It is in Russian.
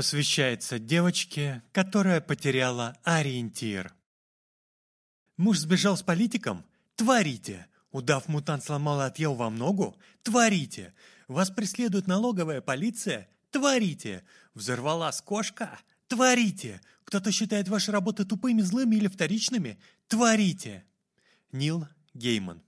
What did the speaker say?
посвящается девочке, которая потеряла ориентир. Муж сбежал с политиком? Творите! Удав-мутант сломал и отъел вам ногу? Творите! Вас преследует налоговая полиция? Творите! Взорвалась кошка? Творите! Кто-то считает ваши работы тупыми, злыми или вторичными? Творите! Нил Гейман